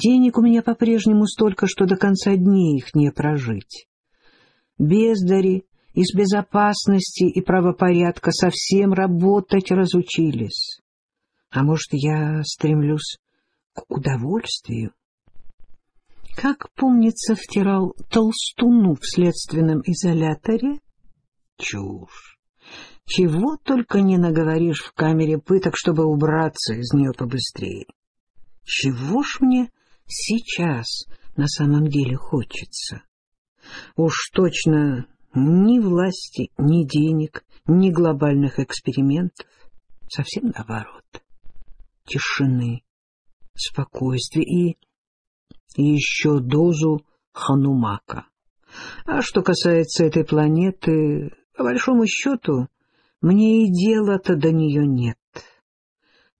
Денег у меня по-прежнему столько, что до конца дней их не прожить. Бездари из безопасности и правопорядка совсем работать разучились. А может, я стремлюсь к удовольствию? Как, помнится, втирал толстуну в следственном изоляторе? Чушь! Чего только не наговоришь в камере пыток, чтобы убраться из нее побыстрее. Чего ж мне сейчас на самом деле хочется? Уж точно ни власти, ни денег, ни глобальных экспериментов. Совсем наоборот. Тишины, спокойствия и еще дозу ханумака. А что касается этой планеты, по большому счету, мне и дела-то до нее нет.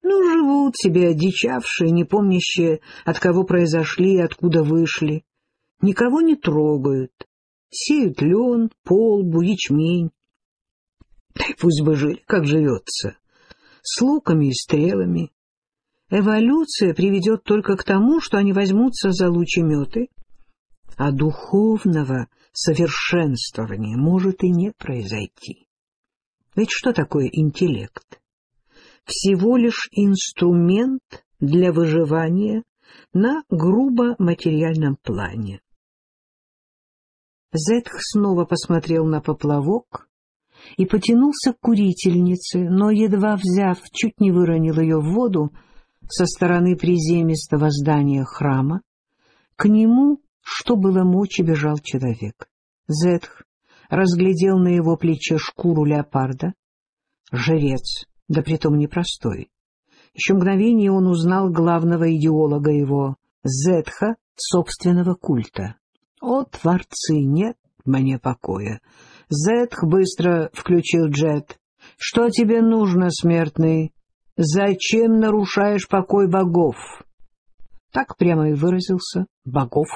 Ну, живут себе одичавшие, не помнящие, от кого произошли и откуда вышли. Никого не трогают. Сеют лен, полбу, ячмень. Да и пусть бы жили, как живется. С луками и стрелами, Эволюция приведет только к тому, что они возьмутся за лучеметы, а духовного совершенствования может и не произойти. Ведь что такое интеллект? Всего лишь инструмент для выживания на грубо материальном плане. Зетх снова посмотрел на поплавок и потянулся к курительнице, но, едва взяв, чуть не выронил ее в воду, со стороны приземистого здания храма. К нему, что было мочи, бежал человек. Зетх разглядел на его плече шкуру леопарда. Жрец, да притом непростой. Еще мгновение он узнал главного идеолога его, Зетха, собственного культа. О, творцы, нет мне покоя. Зетх быстро включил джет. Что тебе нужно, смертный? Зачем нарушаешь покой богов? Так прямо и выразился богов.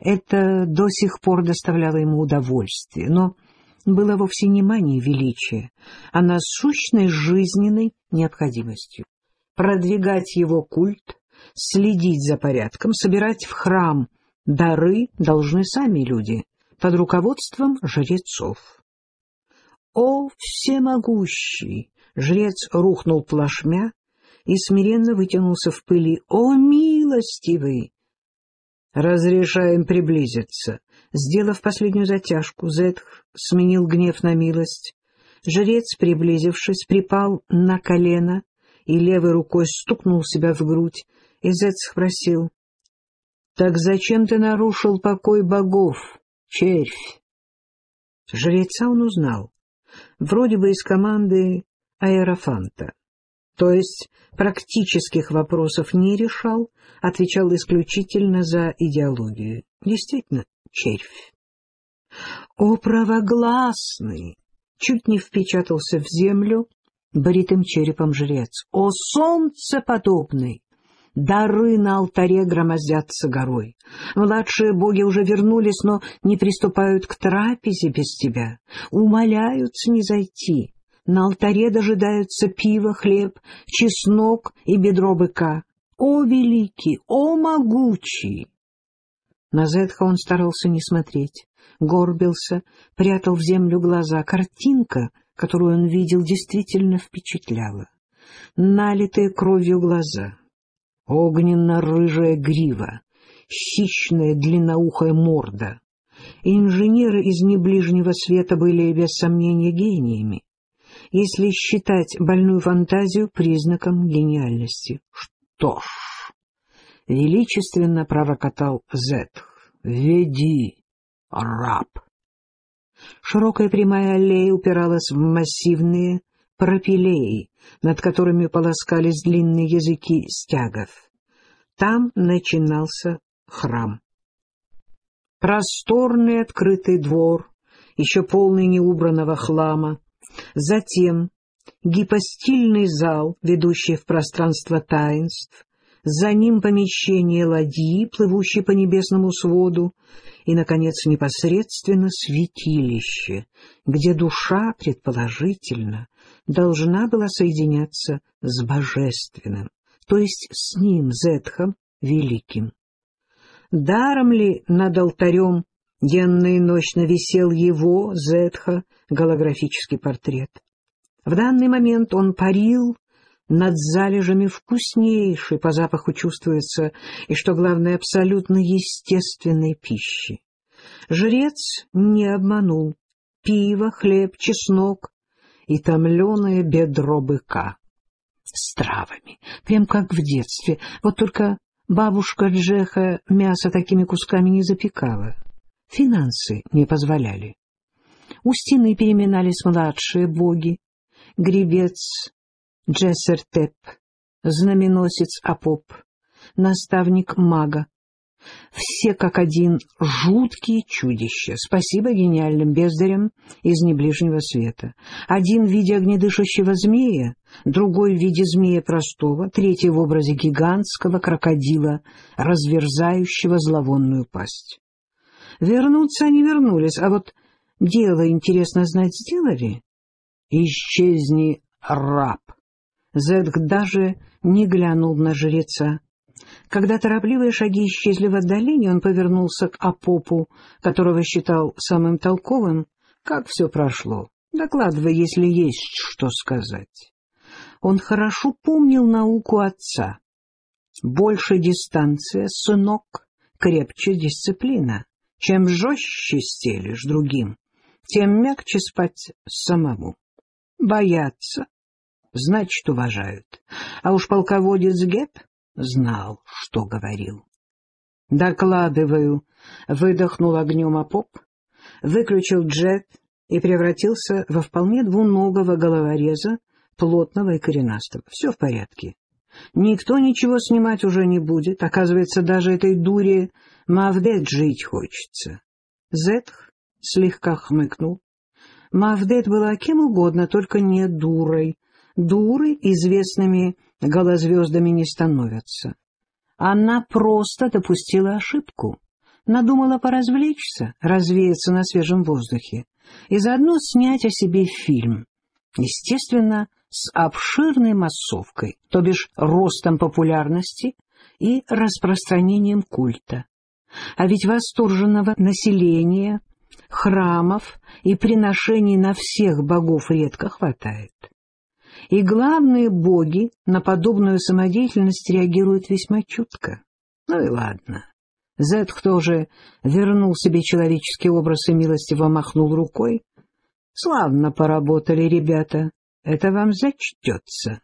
Это до сих пор доставляло ему удовольствие, но было вовсе не манией величия, а насущной жизненной необходимостью. Продвигать его культ, следить за порядком, собирать в храм дары должны сами люди под руководством жрецов. О, всемогущий! Жрец рухнул плашмя и смиренно вытянулся в пыли. «О, милостивый!» «Разрешаем приблизиться». Сделав последнюю затяжку, Зетх сменил гнев на милость. Жрец, приблизившись, припал на колено и левой рукой стукнул себя в грудь, и Зет спросил, «Так зачем ты нарушил покой богов, червь?» Жреца он узнал. Вроде бы из команды Аэрофанта. То есть практических вопросов не решал, отвечал исключительно за идеологию. Действительно, червь. О, правогласный! Чуть не впечатался в землю бритым черепом жрец. О, солнцеподобный! Дары на алтаре громоздятся горой. Младшие боги уже вернулись, но не приступают к трапезе без тебя. Умоляются не зайти. На алтаре дожидаются пиво, хлеб, чеснок и бедро быка. О, великий! О, могучий! На Зетха он старался не смотреть, горбился, прятал в землю глаза. Картинка, которую он видел, действительно впечатляла. Налитые кровью глаза, огненно-рыжая грива, хищная длинноухая морда. Инженеры из неближнего света были, без сомнения, гениями если считать больную фантазию признаком гениальности. Что ж, величественно пророкотал Зетх, веди, раб. Широкая прямая аллея упиралась в массивные пропилеи, над которыми полоскались длинные языки стягов. Там начинался храм. Просторный открытый двор, еще полный неубранного хлама, Затем гипостильный зал, ведущий в пространство таинств, за ним помещение ладьи, плывущей по небесному своду, и, наконец, непосредственно святилище, где душа, предположительно, должна была соединяться с божественным, то есть с ним, Зетхом, великим. Даром ли над алтарем денно и ночно висел его, Зетха, голографический портрет? В данный момент он парил над залежами вкуснейшей, по запаху чувствуется, и, что главное, абсолютно естественной пищи. Жрец не обманул. Пиво, хлеб, чеснок и томленое бедро быка. С травами, прям как в детстве. Вот только бабушка Джеха мясо такими кусками не запекала. Финансы не позволяли. У стены переминались младшие боги. Гребец Джессертеп, знаменосец Апоп, наставник мага, все как один жуткие чудища. Спасибо гениальным бездарям из неближнего света. Один в виде огнедышащего змея, другой в виде змея простого, третий в образе гигантского крокодила, разверзающего зловонную пасть. Вернуться они вернулись, а вот дело, интересно знать, сделали? Исчезни, раб! Зедг даже не глянул на жреца. Когда торопливые шаги исчезли в отдалении, он повернулся к Апопу, которого считал самым толковым. Как все прошло? Докладывай, если есть что сказать. Он хорошо помнил науку отца. Больше дистанция, сынок, крепче дисциплина. Чем жестче стелишь другим, тем мягче спать самому. Бояться, значит, уважают. А уж полководец Геб знал, что говорил. «Докладываю», — выдохнул огнем Апоп, выключил джет и превратился во вполне двуногого головореза, плотного и коренастого. Все в порядке. Никто ничего снимать уже не будет. Оказывается, даже этой дуре Мавдет жить хочется. Зетх слегка хмыкнул. Мавдет была кем угодно, только не дурой. Дуры известными голозвездами не становятся. Она просто допустила ошибку, надумала поразвлечься, развеяться на свежем воздухе и заодно снять о себе фильм. Естественно, с обширной массовкой, то бишь ростом популярности и распространением культа. А ведь восторженного населения, храмов и приношений на всех богов редко хватает и главные боги на подобную самодеятельность реагируют весьма чутко. Ну и ладно. Зетх тоже вернул себе человеческий образ и милостиво махнул рукой. Славно поработали ребята, это вам зачтется.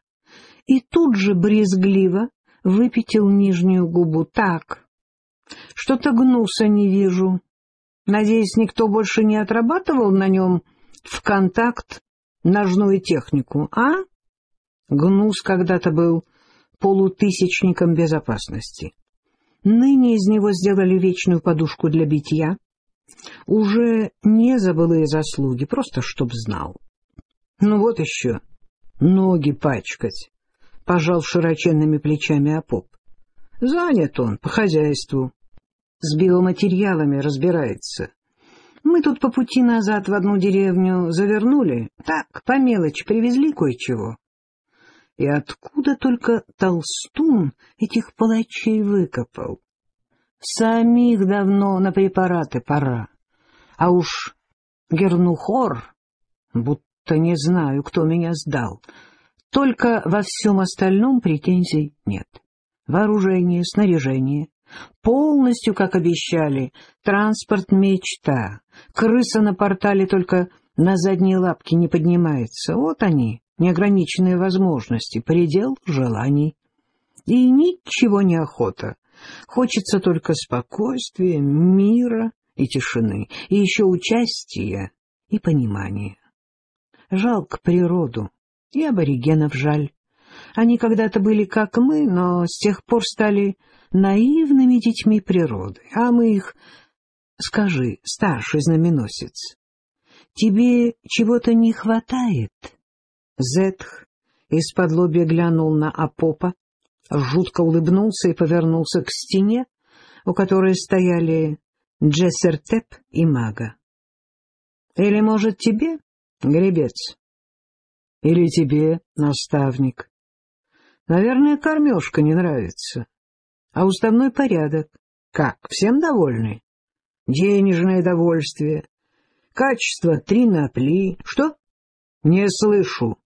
И тут же брезгливо выпятил нижнюю губу. Так, что-то гнуса не вижу. Надеюсь, никто больше не отрабатывал на нем в контакт ножную технику, а? Гнус когда-то был полутысячником безопасности. Ныне из него сделали вечную подушку для битья. Уже не за былые заслуги, просто чтоб знал. Ну вот еще, ноги пачкать, — пожал широченными плечами Апоп. Занят он по хозяйству, с биоматериалами разбирается. Мы тут по пути назад в одну деревню завернули, так, по мелочи, привезли кое-чего. И откуда только Толстун этих палачей выкопал? Самих давно на препараты пора. А уж Гернухор, будто не знаю, кто меня сдал. Только во всем остальном претензий нет. Вооружение, снаряжение. Полностью, как обещали, транспорт мечта. Крыса на портале только на задние лапки не поднимается. Вот они, неограниченные возможности, предел желаний. И ничего не охота. Хочется только спокойствия, мира и тишины, и еще участия и понимания. Жалко природу, и аборигенов жаль. Они когда-то были как мы, но с тех пор стали наивными детьми природы, а мы их... Скажи, старший знаменосец, тебе чего-то не хватает?» Зетх из-под лобья глянул на Апопа, жутко улыбнулся и повернулся к стене, у которой стояли Джессертеп и Мага. «Или, может, тебе, гребец? Или тебе, наставник? Наверное, кормежка не нравится. А уставной порядок? Как, всем довольны? Денежное довольствие. Качество три на пли. Что? Не слышу.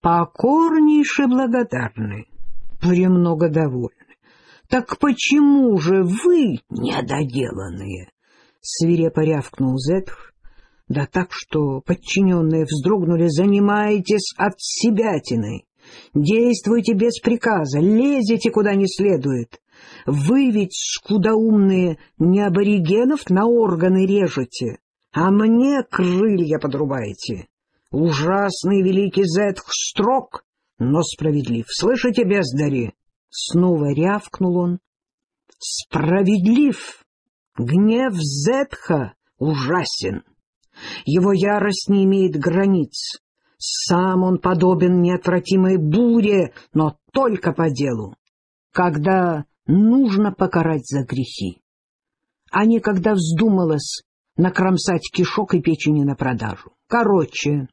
Покорнейше благодарны. Премного довольны. Так почему же вы недоделанные? Свирепо рявкнул Зетх, да так, что подчиненные вздрогнули. Занимаетесь от себятиной. Действуйте без приказа, лезете куда не следует. Вы ведь, скудоумные, не аборигенов на органы режете, а мне крылья подрубаете. Ужасный великий Зетх строг, но справедлив. Слышите, бездари? Снова рявкнул он. Справедлив! Гнев Зетха ужасен. Его ярость не имеет границ. Сам он подобен неотвратимой буре, но только по делу, когда нужно покарать за грехи, а не когда вздумалось накромсать кишок и печени на продажу. Короче,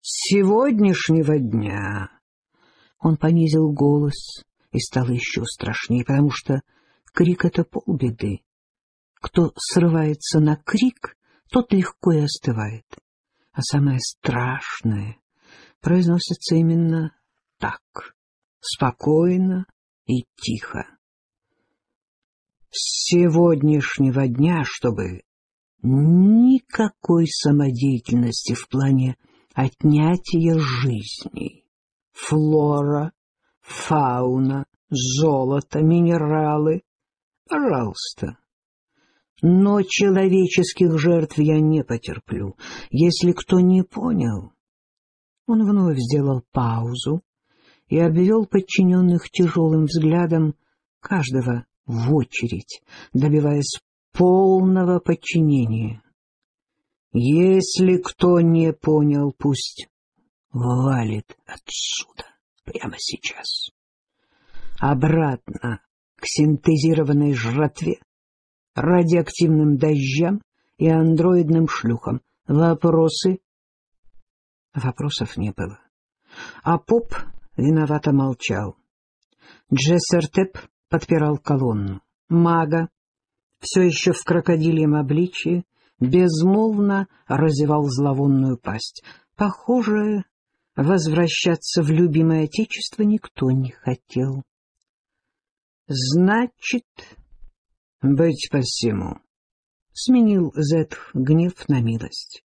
с сегодняшнего дня... Он понизил голос и стал еще страшнее, потому что крик — это полбеды. Кто срывается на крик, тот легко и остывает. А самое страшное произносится именно так, спокойно и тихо. С сегодняшнего дня, чтобы никакой самодеятельности в плане отнятия жизни. Флора, фауна, золото, минералы. Пожалуйста, но человеческих жертв я не потерплю. Если кто не понял... Он вновь сделал паузу и обвел подчиненных тяжелым взглядом каждого в очередь, добиваясь полного подчинения. Если кто не понял, пусть валит отсюда прямо сейчас. Обратно к синтезированной жратве, радиоактивным дождям и андроидным шлюхам. Вопросы? Вопросов не было. А поп виновато молчал. Джессертеп подпирал колонну. Мага, все еще в крокодильем обличье, безмолвно разевал зловонную пасть. Похоже, возвращаться в любимое отечество никто не хотел. — Значит, быть посему. Сменил Зет гнев на милость.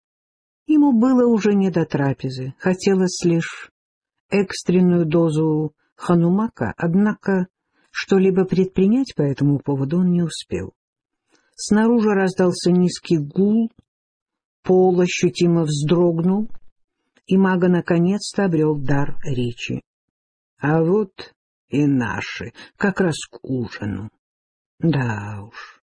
Ему было уже не до трапезы, хотелось лишь экстренную дозу ханумака, однако что-либо предпринять по этому поводу он не успел. Снаружи раздался низкий гул, пол ощутимо вздрогнул, и мага наконец-то обрел дар речи. А вот и наши, как раз к ужину. Да уж,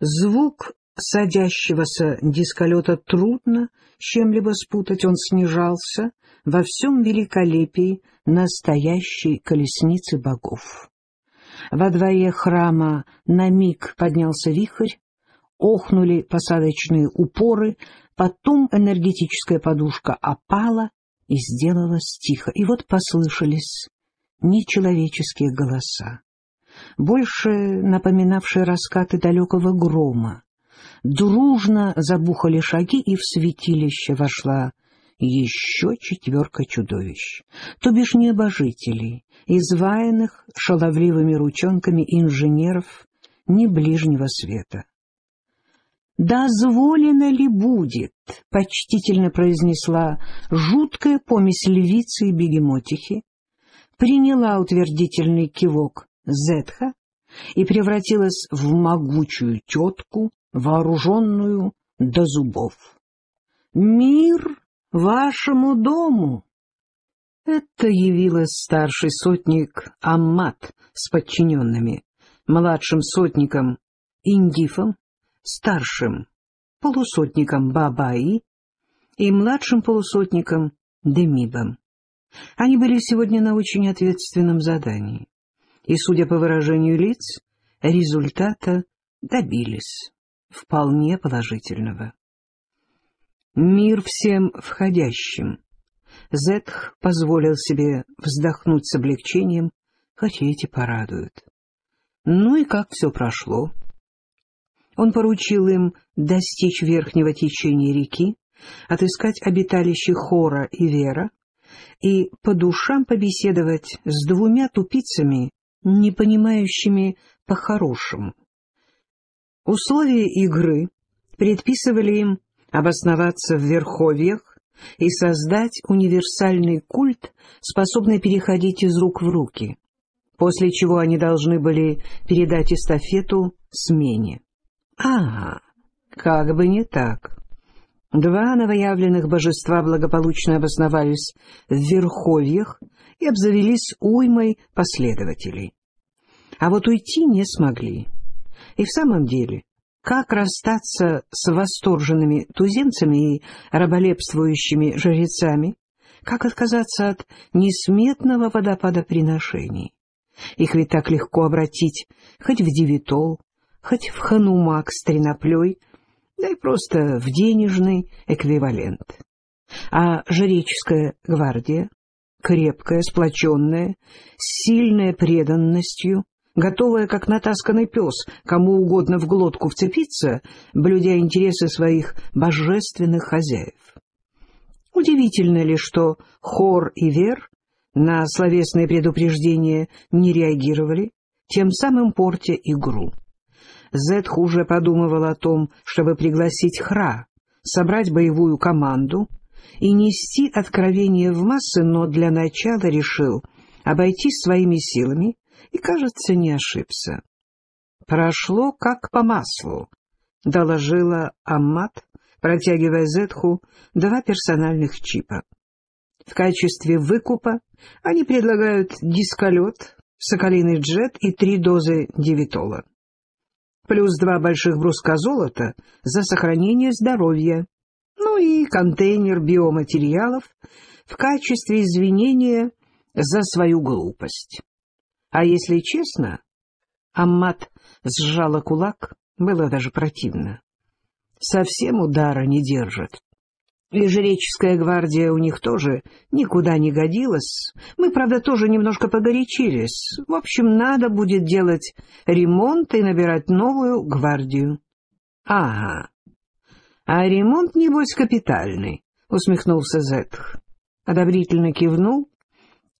звук садящегося дисколета трудно с чем-либо спутать, он снижался во всем великолепии настоящей колесницы богов. Во дворе храма на миг поднялся вихрь, охнули посадочные упоры, потом энергетическая подушка опала и сделалась тихо. И вот послышались нечеловеческие голоса больше напоминавшие раскаты далекого грома. Дружно забухали шаги, и в святилище вошла еще четверка чудовищ, то бишь небожителей, изваянных шаловливыми ручонками инженеров не ближнего света. «Дозволено ли будет?» — почтительно произнесла жуткая помесь львицы и бегемотихи, приняла утвердительный кивок Зетха и превратилась в могучую тетку, вооруженную до зубов. «Мир вашему дому!» Это явилась старший сотник Аммат с подчиненными, младшим сотником Индифом, старшим полусотником Бабаи и младшим полусотником Демибом. Они были сегодня на очень ответственном задании и, судя по выражению лиц, результата добились вполне положительного. Мир всем входящим. Зетх позволил себе вздохнуть с облегчением, хотя эти порадуют. Ну и как все прошло? Он поручил им достичь верхнего течения реки, отыскать обиталище Хора и Вера и по душам побеседовать с двумя тупицами, не понимающими по-хорошему. Условия игры предписывали им обосноваться в верховьях и создать универсальный культ, способный переходить из рук в руки, после чего они должны были передать эстафету смене. Ага, как бы не так. Два новоявленных божества благополучно обосновались в верховьях и обзавелись уймой последователей. А вот уйти не смогли. И в самом деле, как расстаться с восторженными туземцами и раболепствующими жрецами? Как отказаться от несметного водопада приношений? Их ведь так легко обратить хоть в девитол, хоть в ханумак с треноплей, да и просто в денежный эквивалент. А жреческая гвардия, крепкая, сплоченная, с сильной преданностью, готовая, как натасканный пес, кому угодно в глотку вцепиться, блюдя интересы своих божественных хозяев. Удивительно ли, что Хор и Вер на словесные предупреждения не реагировали, тем самым портя игру. Зетх уже подумывал о том, чтобы пригласить Хра, собрать боевую команду и нести откровение в массы, но для начала решил обойтись своими силами и, кажется, не ошибся. «Прошло как по маслу», — доложила Аммат, протягивая Зетху два персональных чипа. В качестве выкупа они предлагают дисколет, соколиный джет и три дозы девитола. Плюс два больших бруска золота за сохранение здоровья. Ну и контейнер биоматериалов в качестве извинения за свою глупость. А если честно, Аммат сжала кулак, было даже противно. Совсем удара не держит. И жреческая гвардия у них тоже никуда не годилась. Мы, правда, тоже немножко погорячились. В общем, надо будет делать ремонт и набирать новую гвардию. — Ага. А ремонт, небось, капитальный, — усмехнулся Зетх. Одобрительно кивнул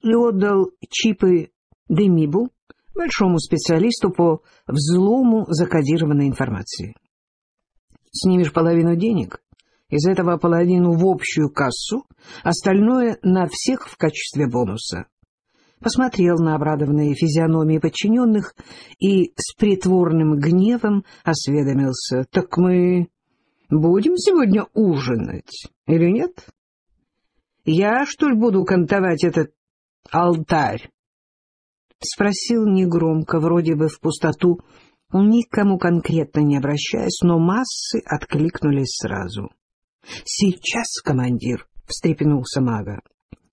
и отдал чипы Демибу, большому специалисту по взлому закодированной информации. Снимешь половину денег, из этого половину в общую кассу, остальное на всех в качестве бонуса. Посмотрел на обрадованные физиономии подчиненных и с притворным гневом осведомился. — Так мы будем сегодня ужинать или нет? — Я, что ли, буду кантовать этот алтарь? — спросил негромко, вроде бы в пустоту, никому конкретно не обращаясь, но массы откликнулись сразу. — Сейчас, командир! — встрепенулся мага.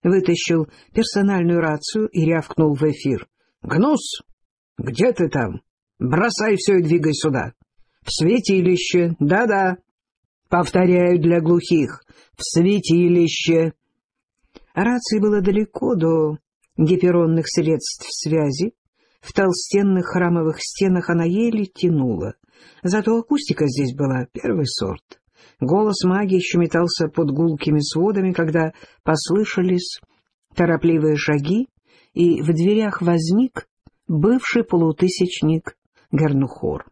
Вытащил персональную рацию и рявкнул в эфир. — Гнус! Где ты там? Бросай все и двигай сюда. В святилище, да-да. Повторяю для глухих. В святилище. Рации было далеко до гиперонных средств связи, в толстенных храмовых стенах она еле тянула. Зато акустика здесь была первый сорт. Голос маги еще метался под гулкими сводами, когда послышались торопливые шаги, и в дверях возник бывший полутысячник Гернухор.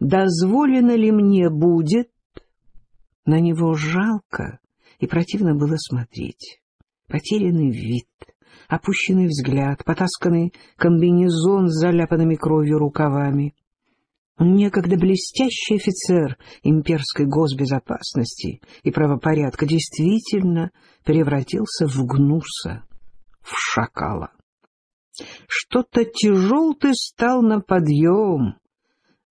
«Дозволено ли мне будет?» На него жалко и противно было смотреть. Потерянный вид, опущенный взгляд, потасканный комбинезон с заляпанными кровью рукавами. Некогда блестящий офицер имперской госбезопасности и правопорядка действительно превратился в гнуса, в шакала. Что-то тяжел ты стал на подъем.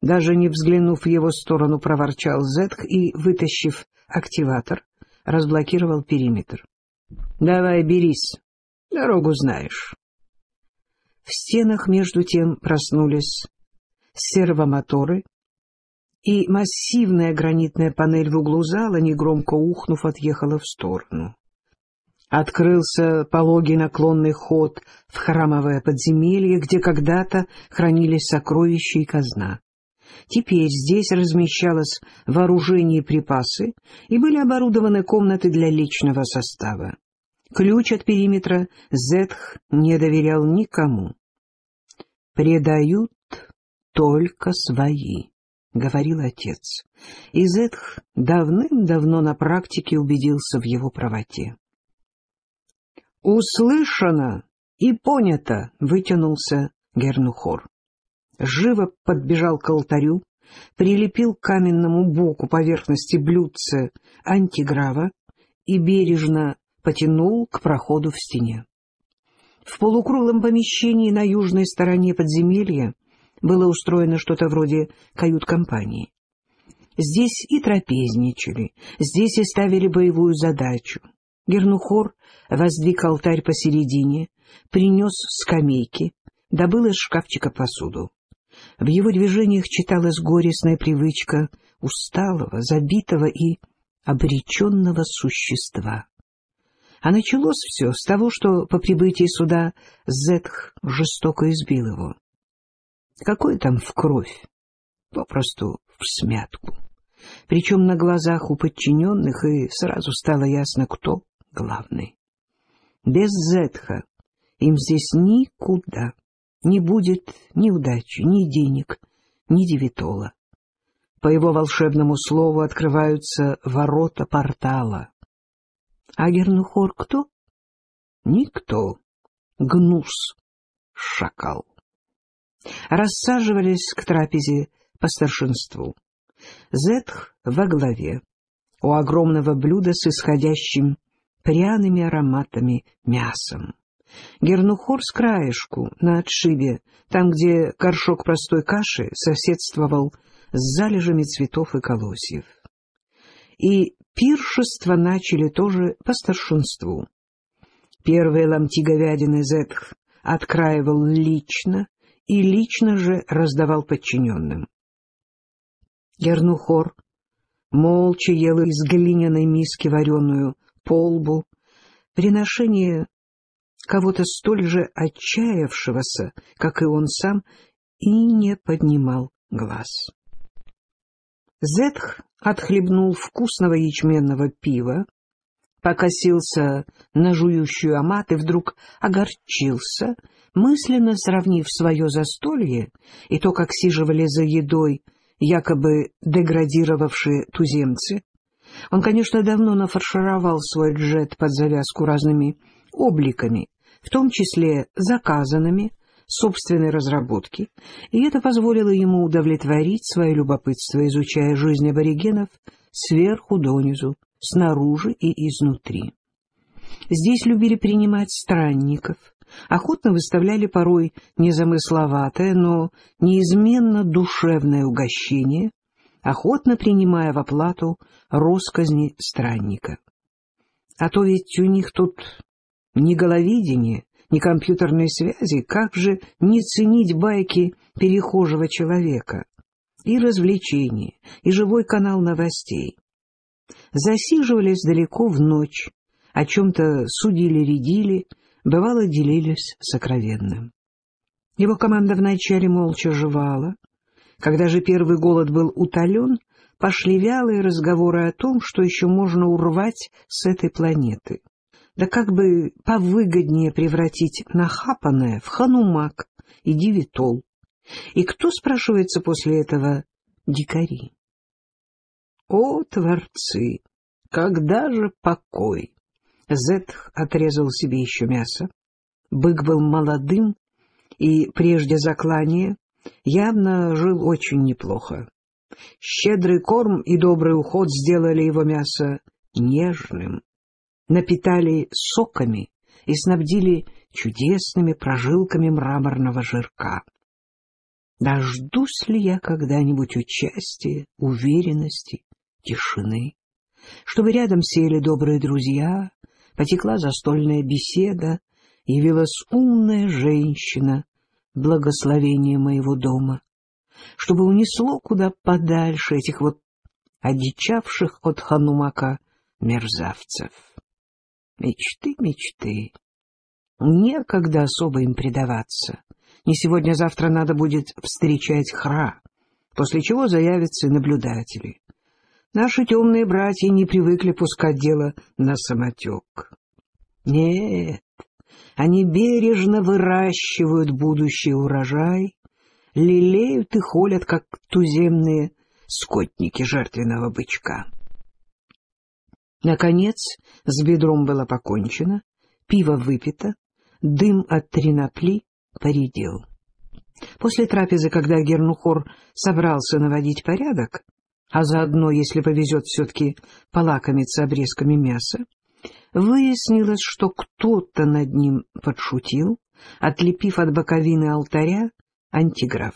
Даже не взглянув в его сторону, проворчал Зетх и, вытащив активатор, разблокировал периметр. — Давай, берись, Дорогу знаешь. В стенах между тем проснулись сервомоторы, и массивная гранитная панель в углу зала, негромко ухнув, отъехала в сторону. Открылся пологий наклонный ход в храмовое подземелье, где когда-то хранились сокровища и казна. Теперь здесь размещалось вооружение и припасы, и были оборудованы комнаты для личного состава. Ключ от периметра Зетх не доверял никому. «Предают только свои», — говорил отец, и Зетх давным-давно на практике убедился в его правоте. «Услышано и понято!» — вытянулся Гернухор. Живо подбежал к алтарю, прилепил к каменному боку поверхности блюдца антиграва и бережно потянул к проходу в стене. В полукруглом помещении на южной стороне подземелья было устроено что-то вроде кают-компании. Здесь и трапезничали, здесь и ставили боевую задачу. Гернухор воздвиг алтарь посередине, принес скамейки, добыл из шкафчика посуду. В его движениях читалась горестная привычка усталого, забитого и обреченного существа. А началось все с того, что по прибытии сюда Зетх жестоко избил его. Какой там в кровь? Попросту в смятку. Причем на глазах у подчиненных, и сразу стало ясно, кто главный. Без Зетха им здесь никуда не будет ни удачи, ни денег, ни девитола. По его волшебному слову открываются ворота портала. А Гернухор кто? Никто. Гнус, шакал. Рассаживались к трапезе по старшинству. Зетх во главе, у огромного блюда с исходящим пряными ароматами мясом. Гернухор с краешку на отшибе, там, где горшок простой каши соседствовал с залежами цветов и колосьев. И пиршество начали тоже по старшинству. Первые ломти говядины Зетх откраивал лично и лично же раздавал подчиненным. Гернухор молча ел из глиняной миски вареную полбу, приношение кого-то столь же отчаявшегося, как и он сам, и не поднимал глаз. Зетх отхлебнул вкусного ячменного пива, покосился на жующую амат и вдруг огорчился, мысленно сравнив свое застолье и то, как сиживали за едой якобы деградировавшие туземцы. Он, конечно, давно нафаршировал свой джет под завязку разными обликами, в том числе заказанными, собственной разработки, и это позволило ему удовлетворить свое любопытство, изучая жизнь аборигенов сверху донизу, снаружи и изнутри. Здесь любили принимать странников, охотно выставляли порой незамысловатое, но неизменно душевное угощение, охотно принимая в оплату росказни странника. А то ведь у них тут ни головидения, ни компьютерной связи, как же не ценить байки перехожего человека? И развлечения, и живой канал новостей. Засиживались далеко в ночь, о чем-то судили-редили, бывало делились сокровенным. Его команда вначале молча жевала. Когда же первый голод был утолен, пошли вялые разговоры о том, что еще можно урвать с этой планеты. Да как бы повыгоднее превратить нахапанное в ханумак и дивитол. И кто, спрашивается после этого, дикари? О, творцы! Когда же покой? Зетх отрезал себе еще мясо. Бык был молодым, и прежде заклания явно жил очень неплохо. Щедрый корм и добрый уход сделали его мясо нежным, напитали соками и снабдили чудесными прожилками мраморного жирка. Дождусь ли я когда-нибудь участия, уверенности, тишины, чтобы рядом сели добрые друзья, потекла застольная беседа, явилась умная женщина, благословение моего дома, чтобы унесло куда подальше этих вот одичавших от ханумака мерзавцев. Мечты, мечты. Некогда особо им предаваться. Не сегодня-завтра надо будет встречать Хра, после чего заявятся наблюдатели. Наши темные братья не привыкли пускать дело на самотек. Нет, они бережно выращивают будущий урожай, лелеют и холят, как туземные скотники жертвенного бычка. Наконец, с бедром было покончено, пиво выпито, дым от тринопли поредел. После трапезы, когда Гернухор собрался наводить порядок, а заодно, если повезет, все-таки полакомиться обрезками мяса, выяснилось, что кто-то над ним подшутил, отлепив от боковины алтаря антиграф.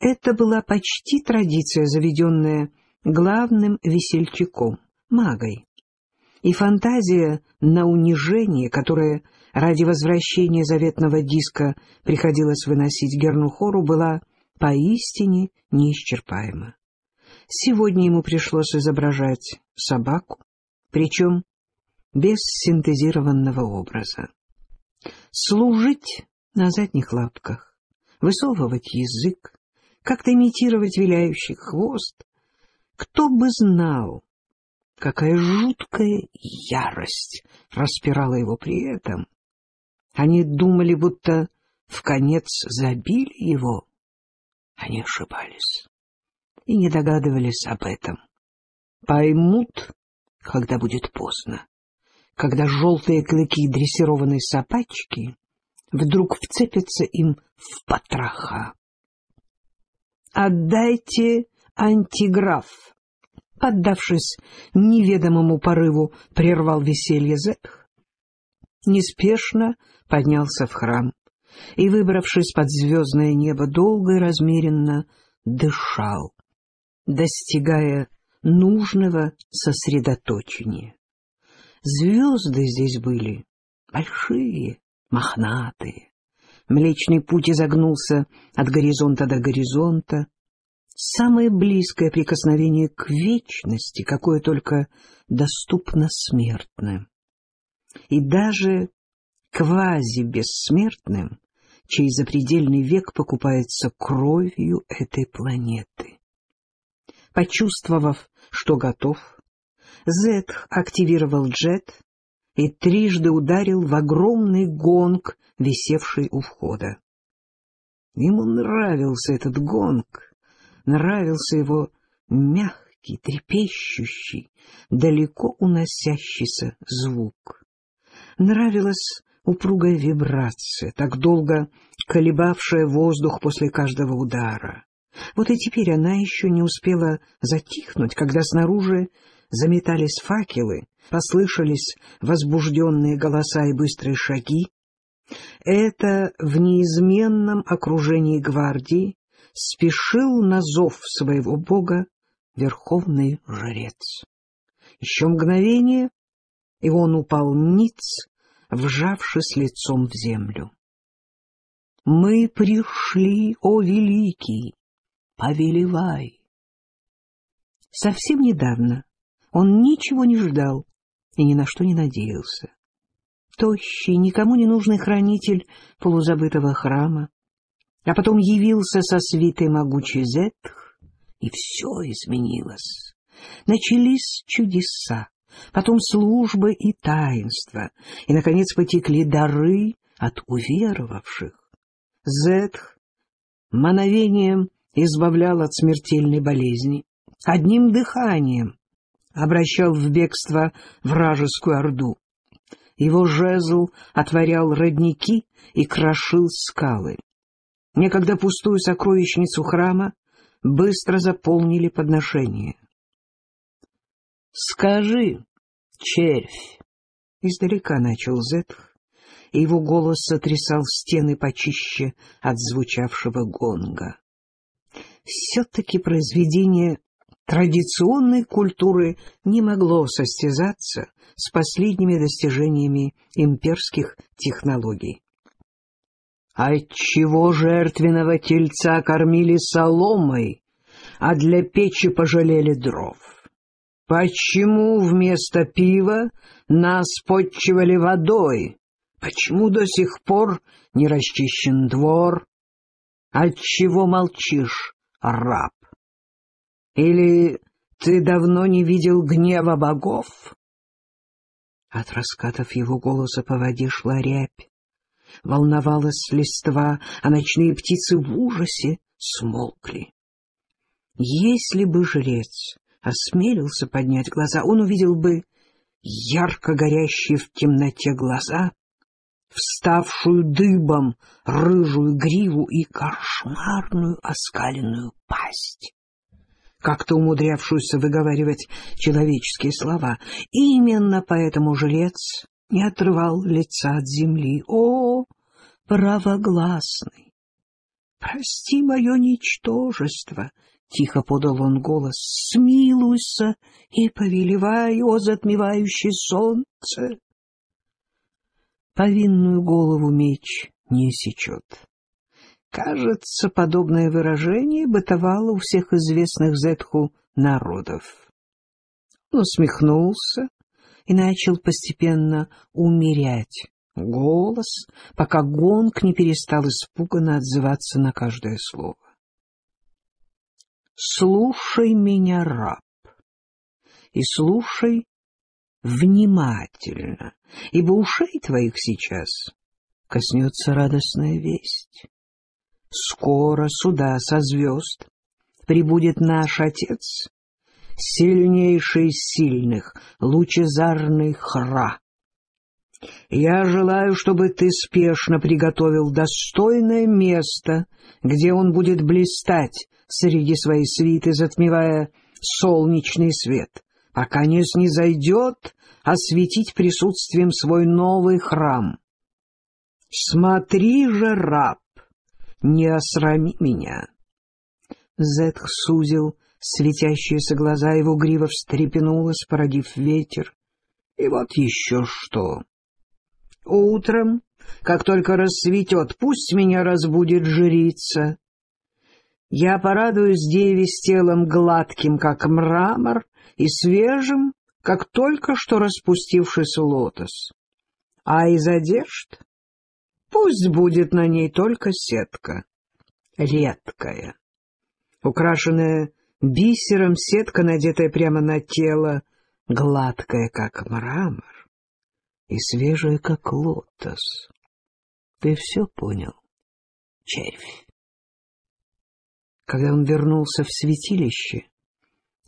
Это была почти традиция, заведенная главным весельчаком, магой. И фантазия на унижение, которое ради возвращения заветного диска приходилось выносить Гернухору, была поистине неисчерпаема. Сегодня ему пришлось изображать собаку, причем без синтезированного образа. Служить на задних лапках, высовывать язык, как-то имитировать виляющий хвост. Кто бы знал, какая жуткая ярость распирала его при этом. Они думали, будто в конец забили его. Они ошибались и не догадывались об этом. Поймут, когда будет поздно когда желтые клыки дрессированной собачки вдруг вцепятся им в потроха. «Отдайте антиграф!» Поддавшись неведомому порыву, прервал веселье Зетх. Неспешно поднялся в храм и, выбравшись под звездное небо, долго и размеренно дышал, достигая нужного сосредоточения. Звезды здесь были большие, мохнатые. Млечный путь изогнулся от горизонта до горизонта. Самое близкое прикосновение к вечности, какое только доступно смертным. И даже квази-бессмертным, чей запредельный век покупается кровью этой планеты. Почувствовав, что готов, Зетх активировал джет и трижды ударил в огромный гонг, висевший у входа. Ему нравился этот гонг, нравился его мягкий, трепещущий, далеко уносящийся звук. Нравилась упругая вибрация, так долго колебавшая воздух после каждого удара. Вот и теперь она еще не успела затихнуть, когда снаружи заметались факелы, послышались возбужденные голоса и быстрые шаги. Это в неизменном окружении гвардии спешил на зов своего бога верховный жрец. Еще мгновение, и он упал ниц, вжавшись лицом в землю. «Мы пришли, о великий, повелевай!» Совсем недавно он ничего не ждал и ни на что не надеялся. Тощий, никому не нужный хранитель полузабытого храма, а потом явился со свитой могучий Зетх, и все изменилось. Начались чудеса, потом службы и таинства, и, наконец, потекли дары от уверовавших. Зетх мановением избавлял от смертельной болезни, одним дыханием обращал в бегство вражескую орду. Его жезл отворял родники и крошил скалы. Некогда пустую сокровищницу храма быстро заполнили подношения. — Скажи, червь! — издалека начал Зетх, и его голос сотрясал стены почище от звучавшего гонга. Все-таки произведение традиционной культуры не могло состязаться с последними достижениями имперских технологий. Отчего жертвенного тельца кормили соломой, а для печи пожалели дров? Почему вместо пива нас подчивали водой? Почему до сих пор не расчищен двор? Отчего молчишь, раб? Или ты давно не видел гнева богов? От раскатов его голоса по воде шла рябь. Волновалась листва, а ночные птицы в ужасе смолкли. Если бы жрец осмелился поднять глаза, он увидел бы ярко горящие в темноте глаза, вставшую дыбом рыжую гриву и кошмарную оскаленную пасть, как-то умудрявшуюся выговаривать человеческие слова. Именно поэтому жилец не отрывал лица от земли. О, правогласный! Прости мое ничтожество, — тихо подал он голос, — смилуйся и повелевай, о затмевающее солнце. Повинную голову меч не сечет. Кажется, подобное выражение бытовало у всех известных Зетху народов. Он усмехнулся и начал постепенно умерять голос, пока гонг не перестал испуганно отзываться на каждое слово. Слушай меня, раб, и слушай внимательно, ибо ушей твоих сейчас коснется радостная весть. Скоро сюда со звезд прибудет наш Отец, сильнейший из сильных, лучезарный Хра. Я желаю, чтобы ты спешно приготовил достойное место, где он будет блистать среди своей свиты, затмевая солнечный свет, пока не снизойдет осветить присутствием свой новый храм. Смотри же, раб, не осрами меня. Зетх сузил светящиеся глаза, его грива встрепенулась, породив ветер. И вот еще что. Утром, как только рассветет, пусть меня разбудит жрица. Я порадуюсь деве с телом гладким, как мрамор, и свежим, как только что распустившийся лотос. А из одежд пусть будет на ней только сетка, редкая, украшенная бисером сетка, надетая прямо на тело, гладкая, как мрамор, и свежая, как лотос. Ты все понял, червь? Когда он вернулся в святилище,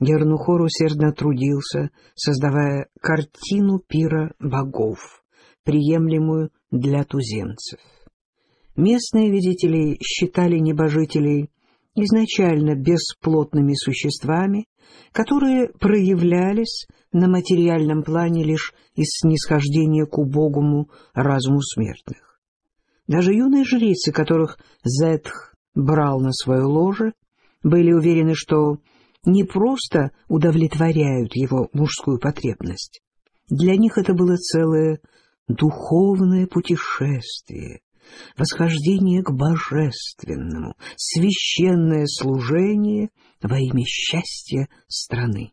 Гернухор усердно трудился, создавая картину пира богов, приемлемую для туземцев. Местные видители считали небожителей изначально бесплотными существами, которые проявлялись на материальном плане лишь из снисхождения к убогому разуму смертных. Даже юные жрицы, которых Зетх брал на свое ложе, были уверены, что не просто удовлетворяют его мужскую потребность. Для них это было целое духовное путешествие, восхождение к божественному, священное служение во имя счастья страны.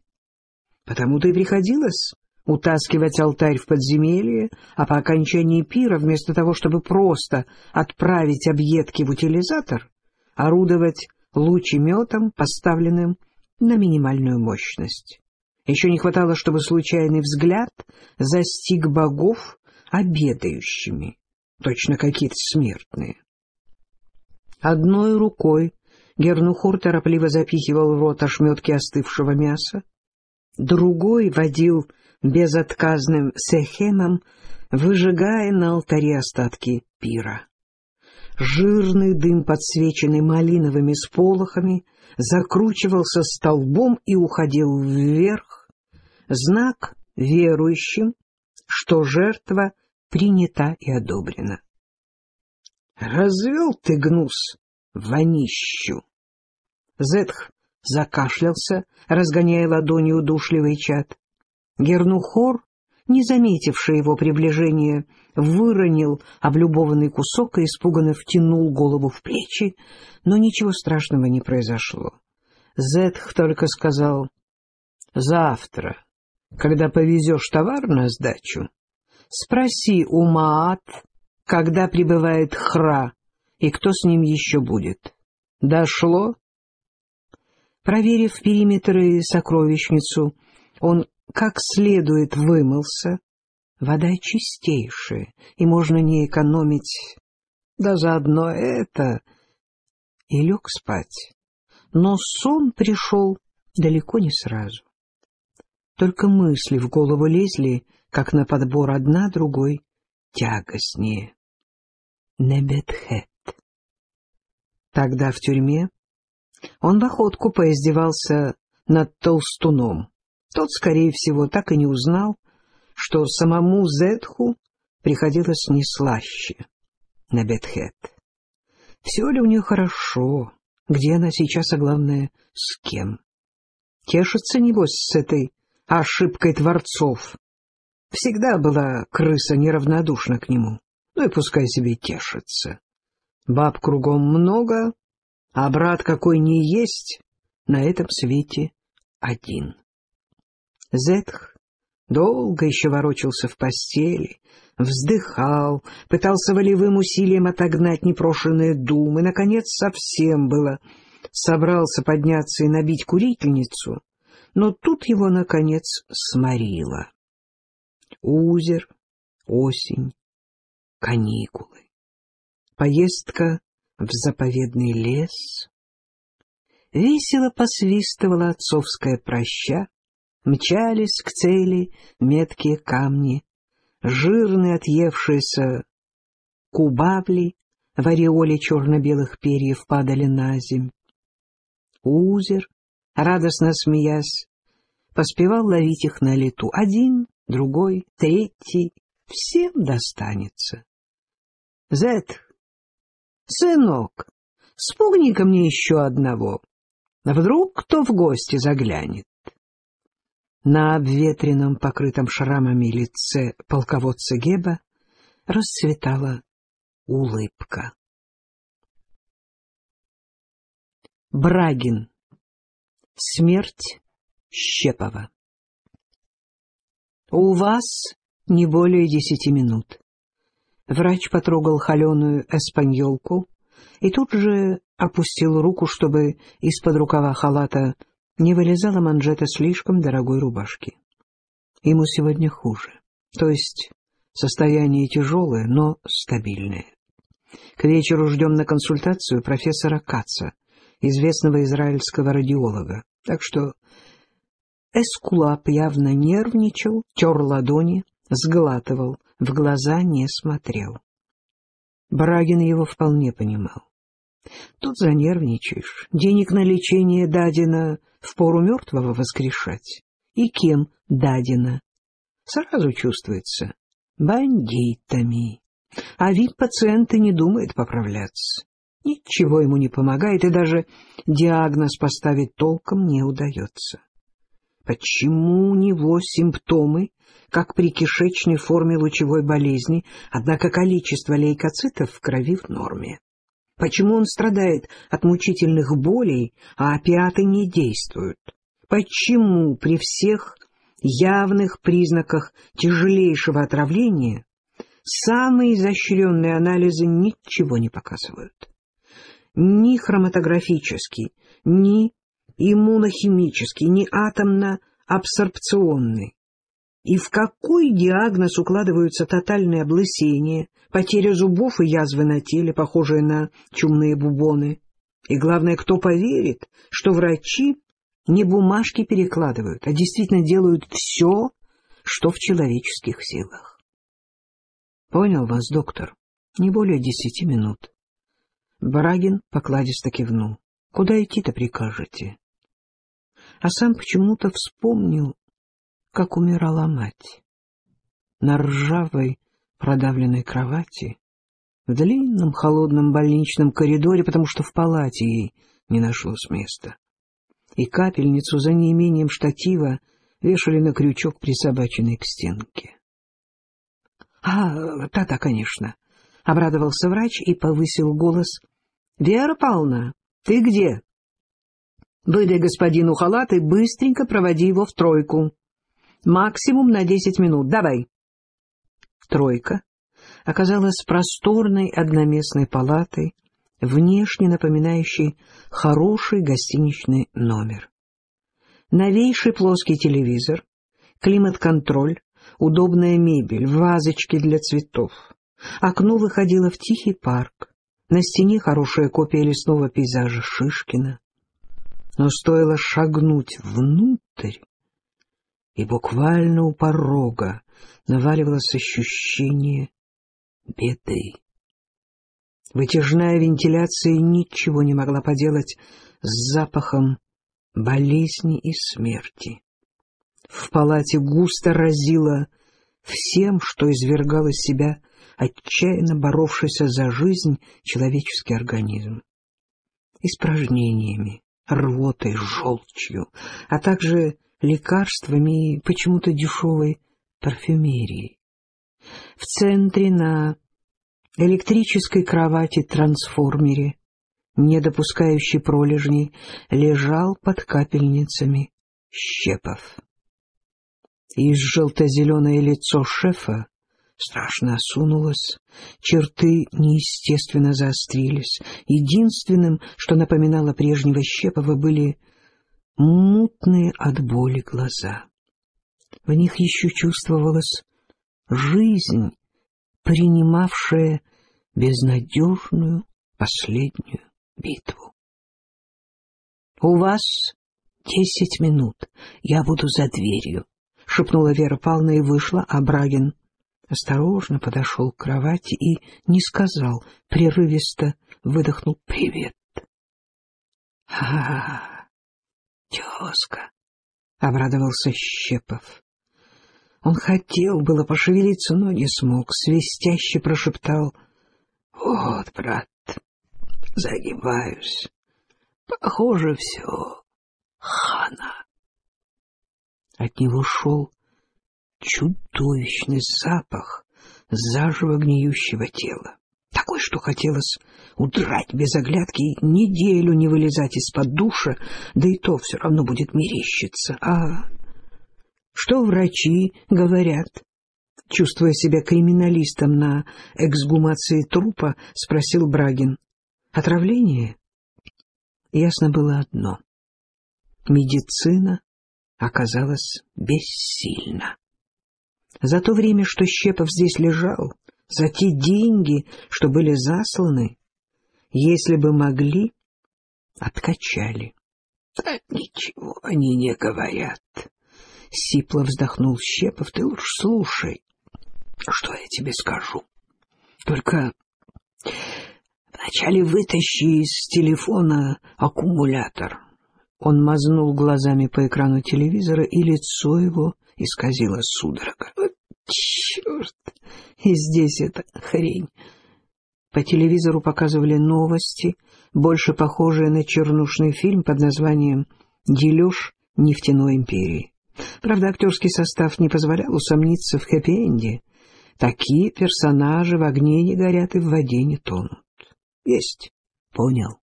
Потому-то и приходилось утаскивать алтарь в подземелье, а по окончании пира, вместо того, чтобы просто отправить объедки в утилизатор, орудовать лучеметом, поставленным на минимальную мощность. Еще не хватало, чтобы случайный взгляд застиг богов обедающими, точно какие-то смертные. Одной рукой Гернухур торопливо запихивал в рот ошметки остывшего мяса, другой водил безотказным сехемом, выжигая на алтаре остатки пира. Жирный дым, подсвеченный малиновыми сполохами, закручивался столбом и уходил вверх, знак верующим, что жертва принята и одобрена. «Развел ты, гнус, вонищу!» Зетх закашлялся, разгоняя ладонью удушливый чад. Гернухор не заметивший его приближения, выронил облюбованный кусок и испуганно втянул голову в плечи, но ничего страшного не произошло. Зетх только сказал, Завтра, когда повезешь товар на сдачу, спроси у Маат, когда прибывает Хра и кто с ним еще будет. Дошло? Проверив периметры и сокровищницу, он как следует вымылся. Вода чистейшая, и можно не экономить. Да заодно это... И лег спать. Но сон пришел далеко не сразу. Только мысли в голову лезли, как на подбор одна другой тягостнее. Небетхет. Тогда в тюрьме он в охотку поиздевался над толстуном. Тот, скорее всего, так и не узнал, что самому Зетху приходилось не слаще на Бетхет. Все ли у нее хорошо? Где она сейчас, а главное, с кем? Тешится, небось, с этой ошибкой творцов. Всегда была крыса неравнодушна к нему. Ну и пускай себе тешится. Баб кругом много, а брат какой не есть на этом свете один. Зетх долго еще ворочался в постели, вздыхал, пытался волевым усилием отогнать непрошенные думы, наконец совсем было собрался подняться и набить курительницу, но тут его, наконец, сморило. Узер, осень, каникулы, поездка в заповедный лес. Весело посвистывала отцовская проща, мчались к цели меткие камни, жирные отъевшиеся кубабли в ореоле черно-белых перьев падали на земь. Узер, радостно смеясь, поспевал ловить их на лету. Один, другой, третий, всем достанется. Зет, сынок, спугни-ка мне еще одного. Вдруг кто в гости заглянет. На обветренном, покрытом шрамами лице полководца Геба расцветала улыбка. Брагин. Смерть Щепова. У вас не более десяти минут. Врач потрогал холеную эспаньолку и тут же опустил руку, чтобы из-под рукава халата не вылезала манжета слишком дорогой рубашки. Ему сегодня хуже, то есть состояние тяжелое, но стабильное. К вечеру ждем на консультацию профессора Каца, известного израильского радиолога, так что Эскулап явно нервничал, тер ладони, сглатывал, в глаза не смотрел. Брагин его вполне понимал. Тут занервничаешь, денег на лечение дадено в пору мертвого воскрешать. И кем дадено? Сразу чувствуется. Бандитами. А вид пациента не думает поправляться. Ничего ему не помогает, и даже диагноз поставить толком не удается. Почему у него симптомы, как при кишечной форме лучевой болезни, однако количество лейкоцитов в крови в норме? Почему он страдает от мучительных болей, а опиаты не действуют? Почему при всех явных признаках тяжелейшего отравления самые изощренные анализы ничего не показывают? Ни хроматографический, ни иммунохимический, ни атомно-абсорбционный. И в какой диагноз укладываются тотальное облысение, потеря зубов и язвы на теле, похожие на чумные бубоны? И главное, кто поверит, что врачи не бумажки перекладывают, а действительно делают все, что в человеческих силах? Понял вас, доктор. Не более десяти минут. Барагин покладисто кивнул. Куда идти-то прикажете? А сам почему-то вспомнил как умирала мать. На ржавой продавленной кровати, в длинном холодном больничном коридоре, потому что в палате ей не нашлось места. И капельницу за неимением штатива вешали на крючок, присобаченный к стенке. — А, та-та, конечно, — обрадовался врач и повысил голос. — Вера Павловна, ты где? Выдай господину халат и быстренько проводи его в тройку. Максимум на десять минут. Давай. Тройка оказалась просторной одноместной палатой, внешне напоминающей хороший гостиничный номер. Новейший плоский телевизор, климат-контроль, удобная мебель, вазочки для цветов. Окно выходило в тихий парк. На стене хорошая копия лесного пейзажа Шишкина. Но стоило шагнуть внутрь, и буквально у порога наваливалось ощущение беды. Вытяжная вентиляция ничего не могла поделать с запахом болезни и смерти. В палате густо разило всем, что извергал из себя отчаянно боровшийся за жизнь человеческий организм. Испражнениями, рвотой, желчью, а также лекарствами и почему-то дешевой парфюмерией. В центре на электрической кровати-трансформере, не допускающей пролежней, лежал под капельницами Щепов. Из желто-зеленое лицо шефа страшно осунулось, черты неестественно заострились. Единственным, что напоминало прежнего Щепова, были мутные от боли глаза. В них еще чувствовалась жизнь, принимавшая безнадежную последнюю битву. — У вас десять минут, я буду за дверью, — шепнула Вера Павловна и вышла, а Брагин осторожно подошел к кровати и не сказал, прерывисто выдохнул «Привет». «А, тезка!» — обрадовался Щепов. Он хотел было пошевелиться, но не смог, свистяще прошептал «Вот, брат, загибаюсь, похоже, все, хана». От него шел чудовищный запах заживо гниющего тела. Такой, что хотелось удрать без оглядки и неделю не вылезать из-под душа, да и то все равно будет мерещиться. А что врачи говорят? Чувствуя себя криминалистом на эксгумации трупа, спросил Брагин. Отравление? Ясно было одно. Медицина оказалась бессильна. За то время, что Щепов здесь лежал, за те деньги, что были засланы, если бы могли, откачали. — Да ничего они не говорят. Сипло вздохнул Щепов. — Ты лучше слушай, что я тебе скажу. Только вначале вытащи из телефона аккумулятор. Он мазнул глазами по экрану телевизора, и лицо его исказило судорога. Черт! И здесь эта хрень. По телевизору показывали новости, больше похожие на чернушный фильм под названием «Дележ нефтяной империи». Правда, актерский состав не позволял усомниться в хэппи-энде. Такие персонажи в огне не горят и в воде не тонут. Есть. Понял.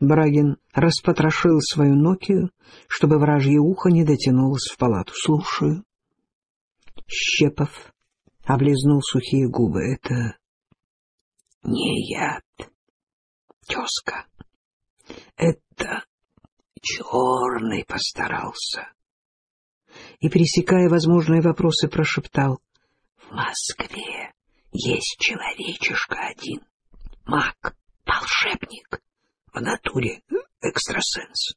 Брагин распотрошил свою Нокию, чтобы вражье ухо не дотянулось в палату. Слушаю. Щепов облизнул сухие губы. Это не яд, тезка. Это черный постарался. И, пресекая возможные вопросы, прошептал. В Москве есть человечишка один, маг, волшебник, в натуре экстрасенс.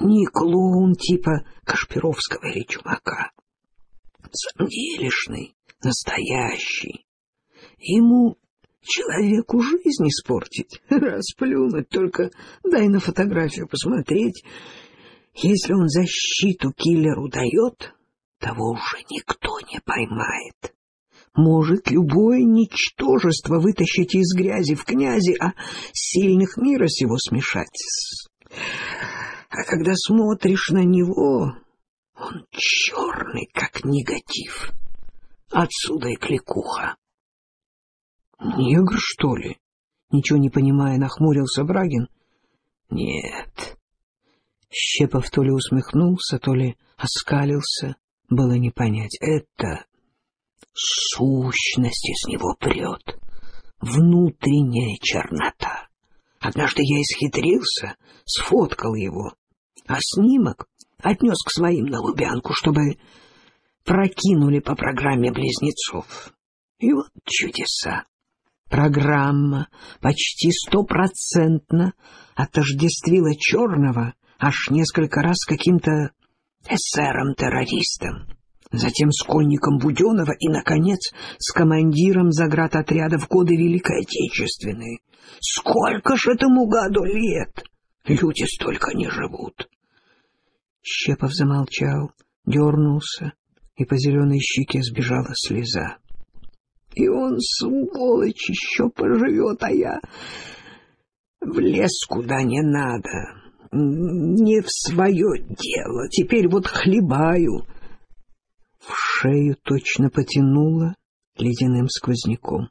Не клоун типа Кашпировского или Чумака, самделишный, настоящий. Ему человеку жизнь испортить, расплюнуть, только дай на фотографию посмотреть. Если он защиту киллеру дает, того уже никто не поймает. Может любое ничтожество вытащить из грязи в князи, а сильных мира сего смешать. А когда смотришь на него, он черный, как негатив. Отсюда и кликуха. — Негр, что ли? — ничего не понимая, нахмурился Брагин. — Нет, Щепов то ли усмехнулся, то ли оскалился, было не понять. Это сущность из него прет, внутренняя чернота. Однажды я исхитрился, сфоткал его, а снимок отнес к своим на Лубянку, чтобы прокинули по программе близнецов. И вот чудеса. Программа почти стопроцентно отождествила черного аж несколько раз с каким-то эсером-террористом, затем с конником Буденова и, наконец, с командиром заградотряда в годы Великой Отечественной. Сколько ж этому гаду лет! Люди столько не живут. Щепов замолчал, дернулся, и по зеленой щеке сбежала слеза. И он, сволочь, еще поживет, а я в лес куда не надо, не в свое дело. Теперь вот хлебаю. В шею точно потянуло ледяным сквозняком.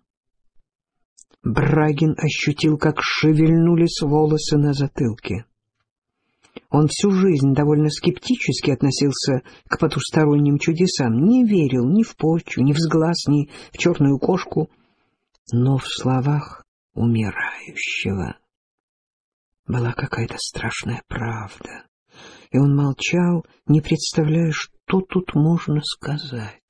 Брагин ощутил, как шевельнулись волосы на затылке. Он всю жизнь довольно скептически относился к потусторонним чудесам, не верил ни в порчу, ни в сглаз, ни в черную кошку, но в словах умирающего была какая-то страшная правда, и он молчал, не представляя, что тут можно сказать.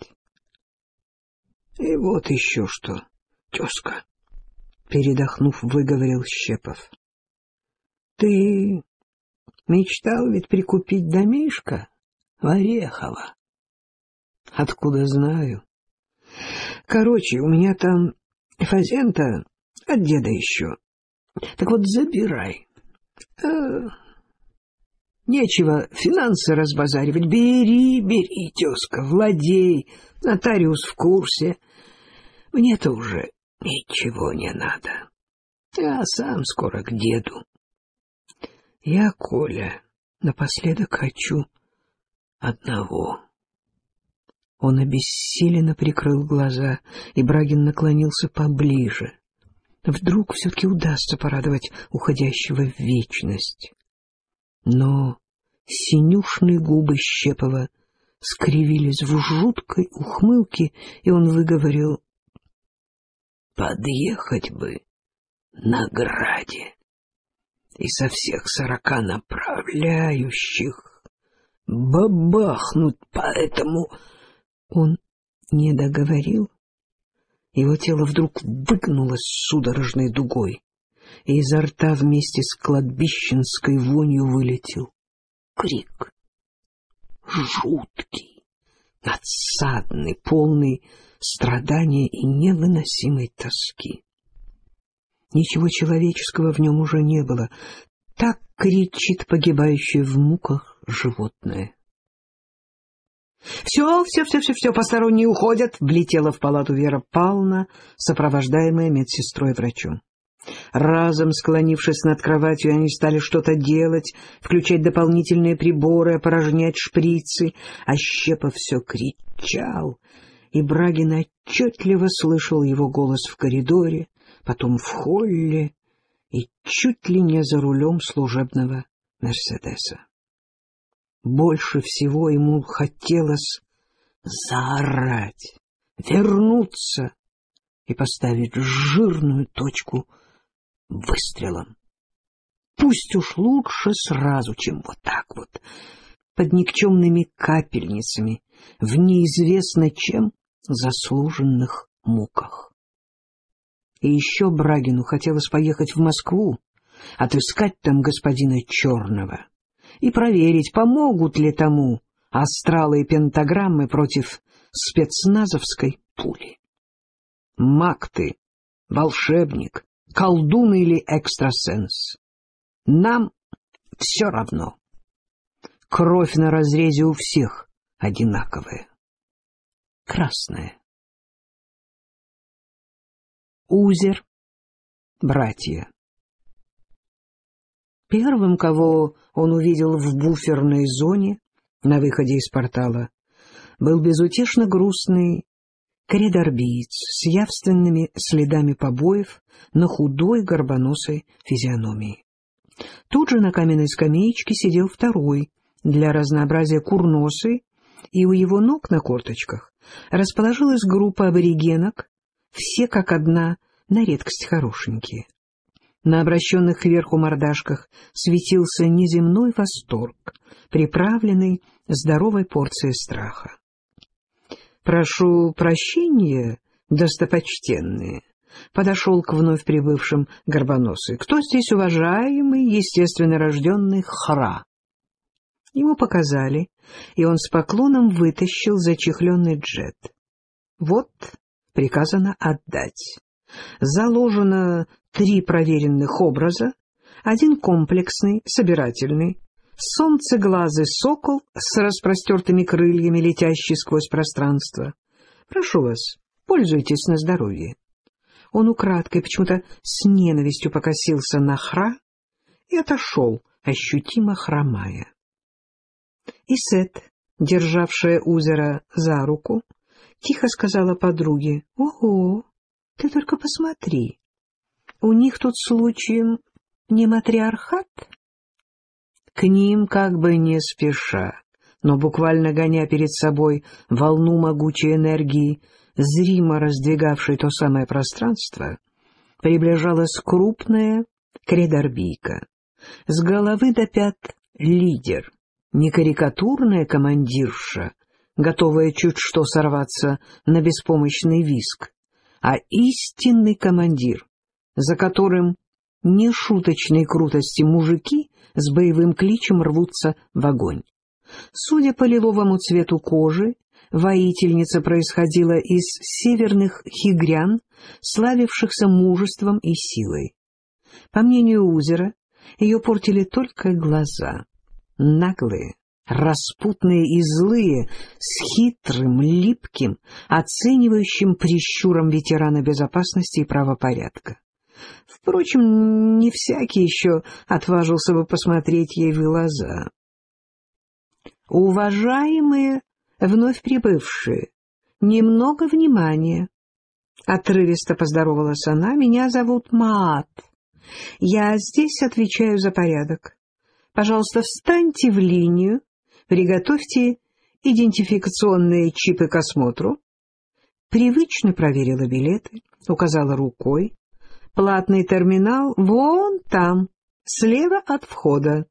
— И вот еще что, тезка, — передохнув, выговорил Щепов. — Ты Мечтал ведь прикупить домишко в Орехово. Откуда знаю? Короче, у меня там фазента от деда еще. Так вот, забирай. А, нечего финансы разбазаривать. Бери, бери, тезка, владей. Нотариус в курсе. Мне-то уже ничего не надо. Я сам скоро к деду. Я, Коля, напоследок хочу одного. Он обессиленно прикрыл глаза, и Брагин наклонился поближе. Вдруг все-таки удастся порадовать уходящего в вечность. Но синюшные губы Щепова скривились в жуткой ухмылке, и он выговорил «Подъехать бы на граде» и со всех сорока направляющих бабахнуть поэтому он не договорил. Его тело вдруг выгнулось судорожной дугой, и изо рта вместе с кладбищенской вонью вылетел крик. Жуткий, надсадный, полный страдания и невыносимой тоски. Ничего человеческого в нем уже не было. Так кричит погибающее в муках животное. «Все, все, все, все, все, посторонние уходят!» — влетела в палату Вера Павловна, сопровождаемая медсестрой и врачом. Разом склонившись над кроватью, они стали что-то делать, включать дополнительные приборы, опорожнять шприцы, а Щепа все кричал, и Брагин отчетливо слышал его голос в коридоре, потом в холле и чуть ли не за рулем служебного Мерседеса. Больше всего ему хотелось заорать, вернуться и поставить жирную точку выстрелом. Пусть уж лучше сразу, чем вот так вот, под никчемными капельницами, в неизвестно чем заслуженных муках. И еще Брагину хотелось поехать в Москву, отыскать там господина Черного и проверить, помогут ли тому астралы и пентаграммы против спецназовской пули. Маг ты, волшебник, колдун или экстрасенс. Нам все равно. Кровь на разрезе у всех одинаковая. Красная. Узер, братья. Первым, кого он увидел в буферной зоне на выходе из портала, был безутешно грустный коридорбиец с явственными следами побоев на худой горбоносой физиономии. Тут же на каменной скамеечке сидел второй, для разнообразия курносый, и у его ног на корточках расположилась группа аборигенок, все как одна, на редкость хорошенькие. На обращенных кверху мордашках светился неземной восторг, приправленный здоровой порцией страха. — Прошу прощения, достопочтенные, — подошел к вновь прибывшим горбоносый. — Кто здесь уважаемый, естественно рожденный Хра? Ему показали, и он с поклоном вытащил зачехленный джет. Вот приказано отдать. Заложено три проверенных образа, один комплексный, собирательный, солнцеглазый сокол с распростертыми крыльями, летящий сквозь пространство. Прошу вас, пользуйтесь на здоровье. Он украдкой почему-то с ненавистью покосился на хра и отошел, ощутимо хромая. И Сет, державшая Узера за руку, тихо сказала подруге, — Ого, ты только посмотри, у них тут случаем не матриархат? К ним как бы не спеша, но буквально гоня перед собой волну могучей энергии, зримо раздвигавшей то самое пространство, приближалась крупная кредорбийка. С головы до пят лидер, не карикатурная командирша, готовая чуть что сорваться на беспомощный виск, а истинный командир, за которым нешуточной крутости мужики с боевым кличем рвутся в огонь. Судя по лиловому цвету кожи, воительница происходила из северных хигрян, славившихся мужеством и силой. По мнению Узера, ее портили только глаза. Наглые, распутные и злые, с хитрым, липким, оценивающим прищуром ветерана безопасности и правопорядка. Впрочем, не всякий еще отважился бы посмотреть ей в глаза. «Уважаемые вновь прибывшие, немного внимания!» Отрывисто поздоровалась она. «Меня зовут Маат. Я здесь отвечаю за порядок. Пожалуйста, встаньте в линию, приготовьте идентификационные чипы к осмотру». Привычно проверила билеты, указала рукой. Платный терминал вон там, слева от входа.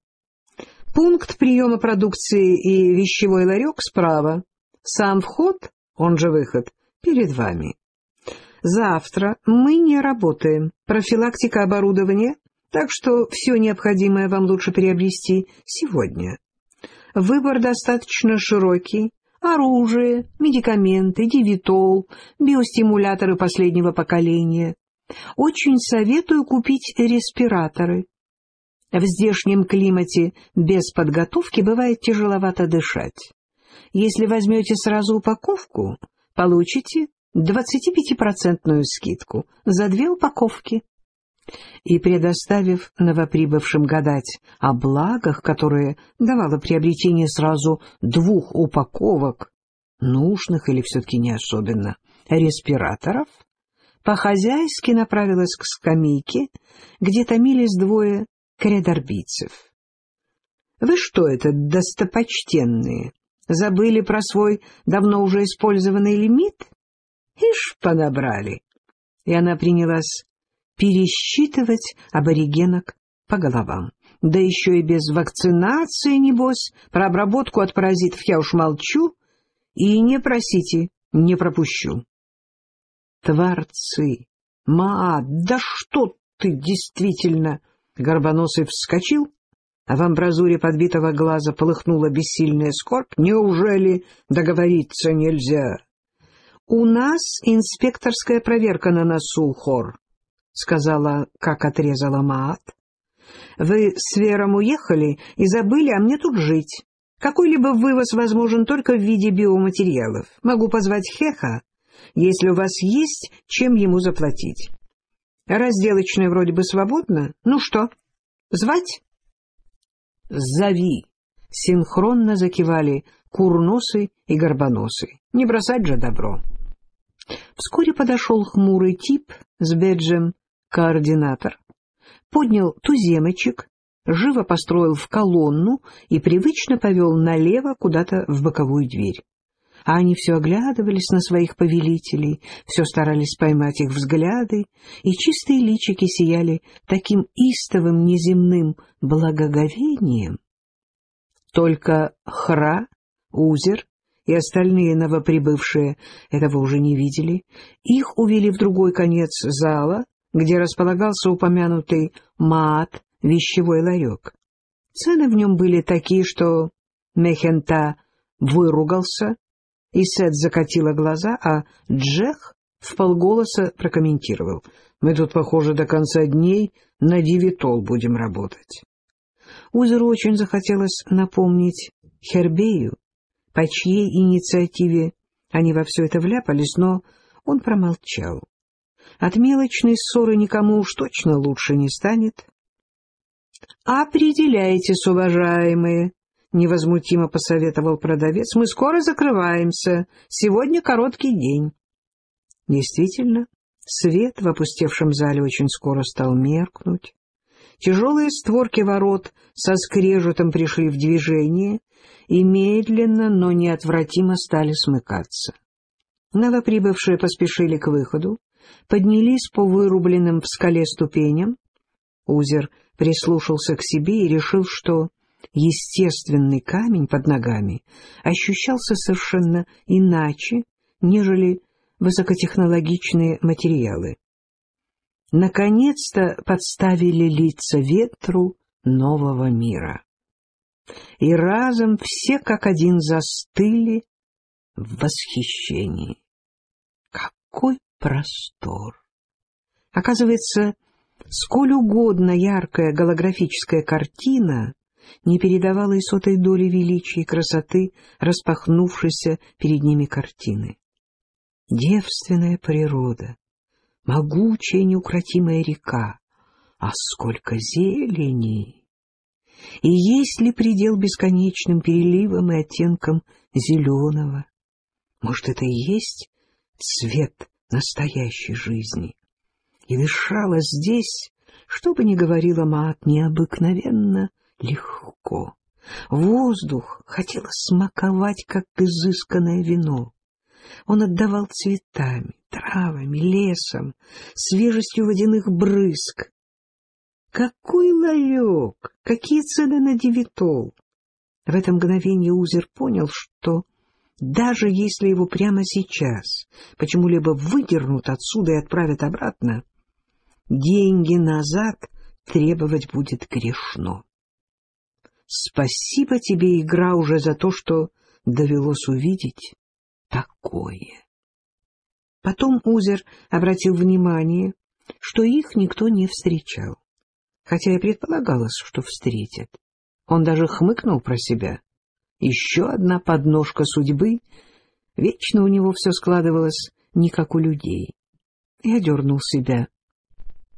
Пункт приема продукции и вещевой ларек справа. Сам вход, он же выход, перед вами. Завтра мы не работаем. Профилактика оборудования, так что все необходимое вам лучше приобрести сегодня. Выбор достаточно широкий. Оружие, медикаменты, дивитол, биостимуляторы последнего поколения. Очень советую купить респираторы. В здешнем климате без подготовки бывает тяжеловато дышать. Если возьмете сразу упаковку, получите 25% скидку за две упаковки. И, предоставив новоприбывшим гадать о благах, которые давало приобретение сразу двух упаковок, нужных или все-таки не особенно, респираторов, по-хозяйски направилась к скамейке, где томились двое кредорбийцев. — Вы что это, достопочтенные, забыли про свой давно уже использованный лимит? Ишь, понабрали. И она принялась пересчитывать аборигенок по головам. Да еще и без вакцинации, небось, про обработку от паразитов я уж молчу. И не просите, не пропущу. Творцы! Ма, да что ты действительно! Горбоносый вскочил, а в амбразуре подбитого глаза полыхнула бессильная скорбь. Неужели договориться нельзя? — У нас инспекторская проверка на носу, хор, — сказала, как отрезала Маат. — Вы с Вером уехали и забыли, а мне тут жить. Какой-либо вывоз возможен только в виде биоматериалов. Могу позвать Хеха, если у вас есть чем ему заплатить. Разделочная вроде бы свободна. Ну что, звать? Зови. Синхронно закивали курносы и горбоносы. Не бросать же добро. Вскоре подошел хмурый тип с беджем «координатор», поднял туземочек живо построил в колонну и привычно повел налево куда-то в боковую дверь. А они все оглядывались на своих повелителей, все старались поймать их взгляды, и чистые личики сияли таким истовым неземным благоговением. Только Хра, Узер и остальные новоприбывшие этого уже не видели. Их увели в другой конец зала, где располагался упомянутый Маат, вещевой ларек. Цены в нем были такие, что Мехента выругался, и Сет закатила глаза, а Джех вполголоса прокомментировал. «Мы тут, похоже, до конца дней на девятол будем работать». Узеру очень захотелось напомнить Хербею, по чьей инициативе они во все это вляпались, но он промолчал. От мелочной ссоры никому уж точно лучше не станет. — Определяйтесь, уважаемые, — невозмутимо посоветовал продавец. — Мы скоро закрываемся. Сегодня короткий день. Действительно, свет в опустевшем зале очень скоро стал меркнуть. Тяжелые створки ворот со скрежетом пришли в движение и медленно, но неотвратимо стали смыкаться. Новоприбывшие поспешили к выходу, поднялись по вырубленным в скале ступеням. Узер прислушался к себе и решил, что естественный камень под ногами ощущался совершенно иначе, нежели высокотехнологичные материалы. Наконец-то подставили лица ветру нового мира. И разом все как один застыли в восхищении. Какой простор! Оказывается, сколь угодно яркая голографическая картина не передавала и сотой доли величия и красоты распахнувшейся перед ними картины. Девственная природа, могучая неукротимая река, а сколько зелени! И есть ли предел бесконечным переливам и оттенкам зеленого? Может, это и есть цвет настоящей жизни? И дышала здесь, что бы ни говорила Маат, необыкновенно легко. Воздух хотелось смаковать, как изысканное вино. Он отдавал цветами, травами, лесом, свежестью водяных брызг. Какой ларек! Какие цены на девятол! В это мгновение Узер понял, что даже если его прямо сейчас почему-либо выдернут отсюда и отправят обратно, деньги назад требовать будет грешно. Спасибо тебе, игра, уже за то, что довелось увидеть такое. Потом Узер обратил внимание, что их никто не встречал, хотя и предполагалось, что встретят. Он даже хмыкнул про себя. Еще одна подножка судьбы. Вечно у него все складывалось не как у людей. Я дернул себя.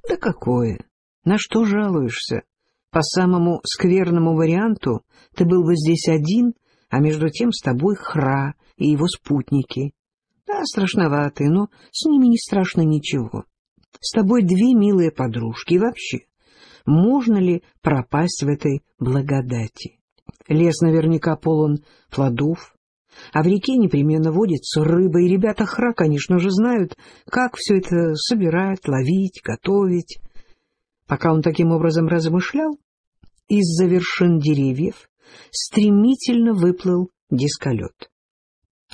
Да какое? На что жалуешься? По самому скверному варианту ты был бы здесь один, а между тем с тобой Хра и его спутники. Да, страшноватые, но с ними не страшно ничего. С тобой две милые подружки. И вообще, можно ли пропасть в этой благодати? Лес наверняка полон плодов, а в реке непременно водится рыба, и ребята Хра, конечно же, знают, как все это собирать, ловить, готовить. Пока он таким образом размышлял, из-за вершин деревьев стремительно выплыл дисколет.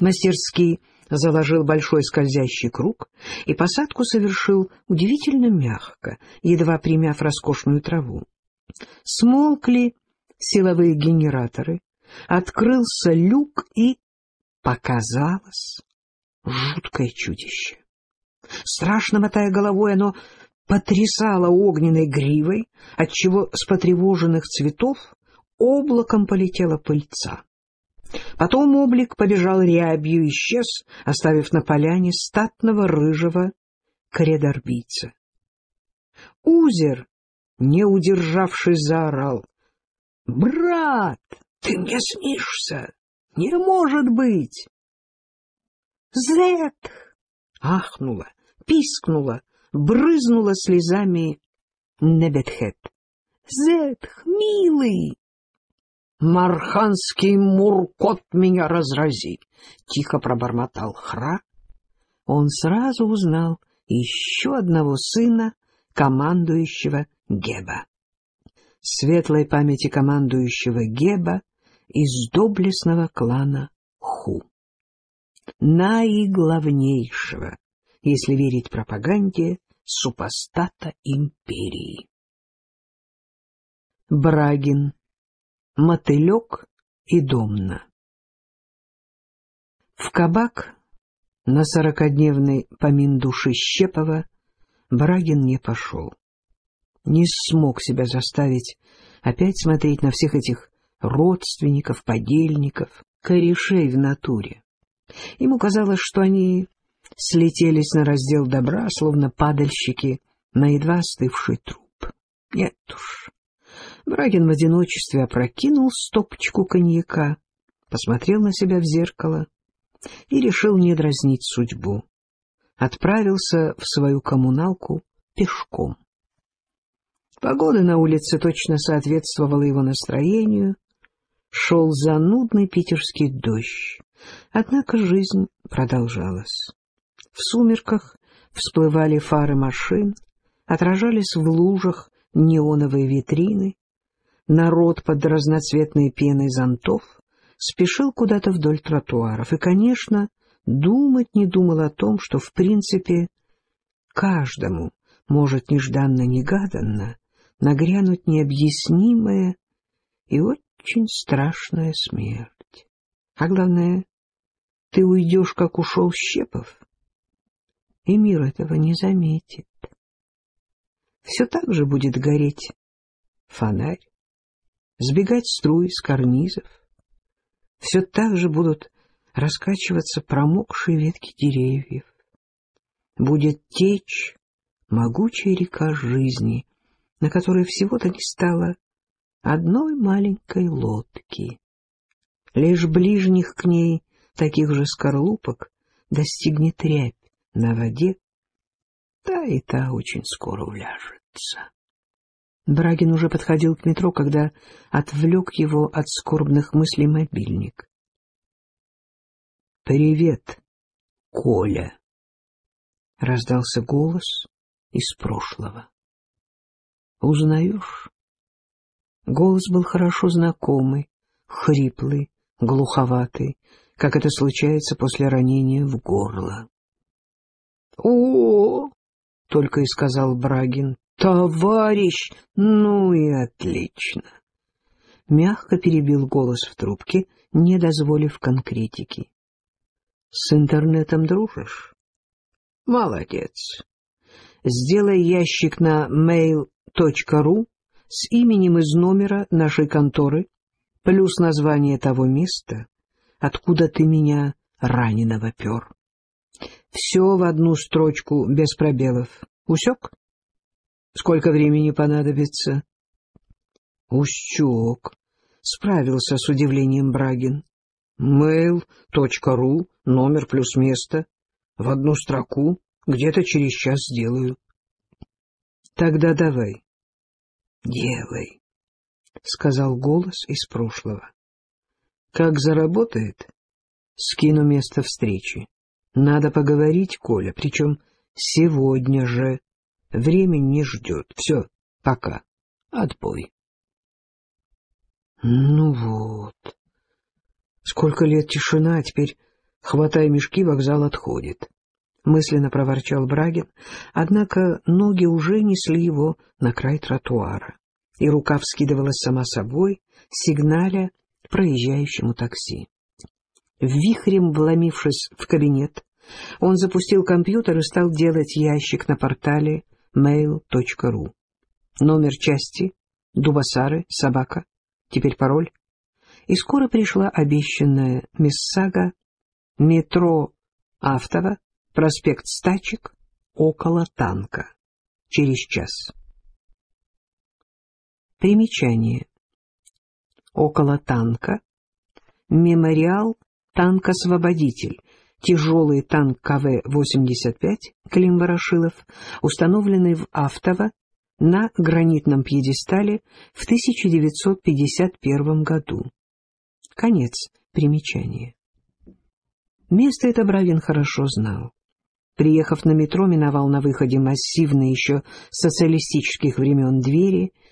Мастерский заложил большой скользящий круг и посадку совершил удивительно мягко, едва примяв роскошную траву. Смолкли силовые генераторы, открылся люк и показалось жуткое чудище. Страшно мотая головой, оно потрясало огненной гривой, отчего с потревоженных цветов облаком полетела пыльца. Потом облик побежал рябью и исчез, оставив на поляне статного рыжего кредорбийца. Узер, не удержавшись, заорал. — Брат, ты мне снишься! Не может быть! Зет! Ахнула, пискнула, брызнула слезами Небетхет. Зетх, милый! Марханский муркот меня разрази! — тихо пробормотал Хра. Он сразу узнал еще одного сына командующего Геба. Светлой памяти командующего Геба из доблестного клана Ху. Наиглавнейшего, если верить пропаганде, супостата империи. Брагин, Мотылек и Домна В кабак на сорокодневный помин души Щепова Брагин не пошел. Не смог себя заставить опять смотреть на всех этих родственников, подельников, корешей в натуре. Ему казалось, что они слетелись на раздел добра, словно падальщики на едва остывший труп. Нет уж. Брагин в одиночестве опрокинул стопочку коньяка, посмотрел на себя в зеркало и решил не дразнить судьбу. Отправился в свою коммуналку пешком. Погода на улице точно соответствовала его настроению. Шел занудный питерский дождь. Однако жизнь продолжалась. В сумерках всплывали фары машин, отражались в лужах неоновые витрины. Народ под разноцветной пеной зонтов спешил куда-то вдоль тротуаров. И, конечно, думать не думал о том, что, в принципе, каждому может нежданно-негаданно нагрянуть необъяснимая и очень страшная смерть. А главное, ты уйдешь, как ушел Щепов, и мир этого не заметит. Все так же будет гореть фонарь, сбегать струи с карнизов, все так же будут раскачиваться промокшие ветки деревьев. Будет течь могучая река жизни, на которой всего-то не стало одной маленькой лодки. Лишь ближних к ней таких же скорлупок достигнет рябь на воде, та и та очень скоро уляжется. Брагин уже подходил к метро, когда отвлек его от скорбных мыслей мобильник. «Привет, Коля!» — раздался голос из прошлого. «Узнаешь?» Голос был хорошо знакомый, хриплый, глуховатый, как это случается после ранения в горло. «О!» — только и сказал Брагин. «Товарищ! Ну и отлично!» Мягко перебил голос в трубке, не дозволив конкретики. «С интернетом дружишь?» «Молодец! Сделай ящик на mail.ru с именем из номера нашей конторы, плюс название того места, откуда ты меня раненого пер. Все в одну строчку, без пробелов. Усек?» Сколько времени понадобится? Ущек. Справился с удивлением Брагин. Mail.ru, номер плюс место. В одну строку. Где-то через час сделаю. Тогда давай. Делай, сказал голос из прошлого. Как заработает, скину место встречи. Надо поговорить, Коля, причем сегодня же. Время не ждет. Все, пока. Отбой. Ну вот. Сколько лет тишина, а теперь, хватай мешки, вокзал отходит. Мысленно проворчал Брагин, однако ноги уже несли его на край тротуара, и рука вскидывалась сама собой, сигналя проезжающему такси. Вихрем вломившись в кабинет, он запустил компьютер и стал делать ящик на портале mail.ru. Номер части Дубасары, собака, теперь пароль. И скоро пришла обещанная Миссага, метро Автово, проспект Стачек, около танка. Через час. Примечание. Около танка. Мемориал «Танк-освободитель» тяжелый танк КВ-85 Клим Ворошилов, установленный в Автово на гранитном пьедестале в 1951 году. Конец примечания. Место это Бравин хорошо знал. Приехав на метро, миновал на выходе массивные еще социалистических времен двери —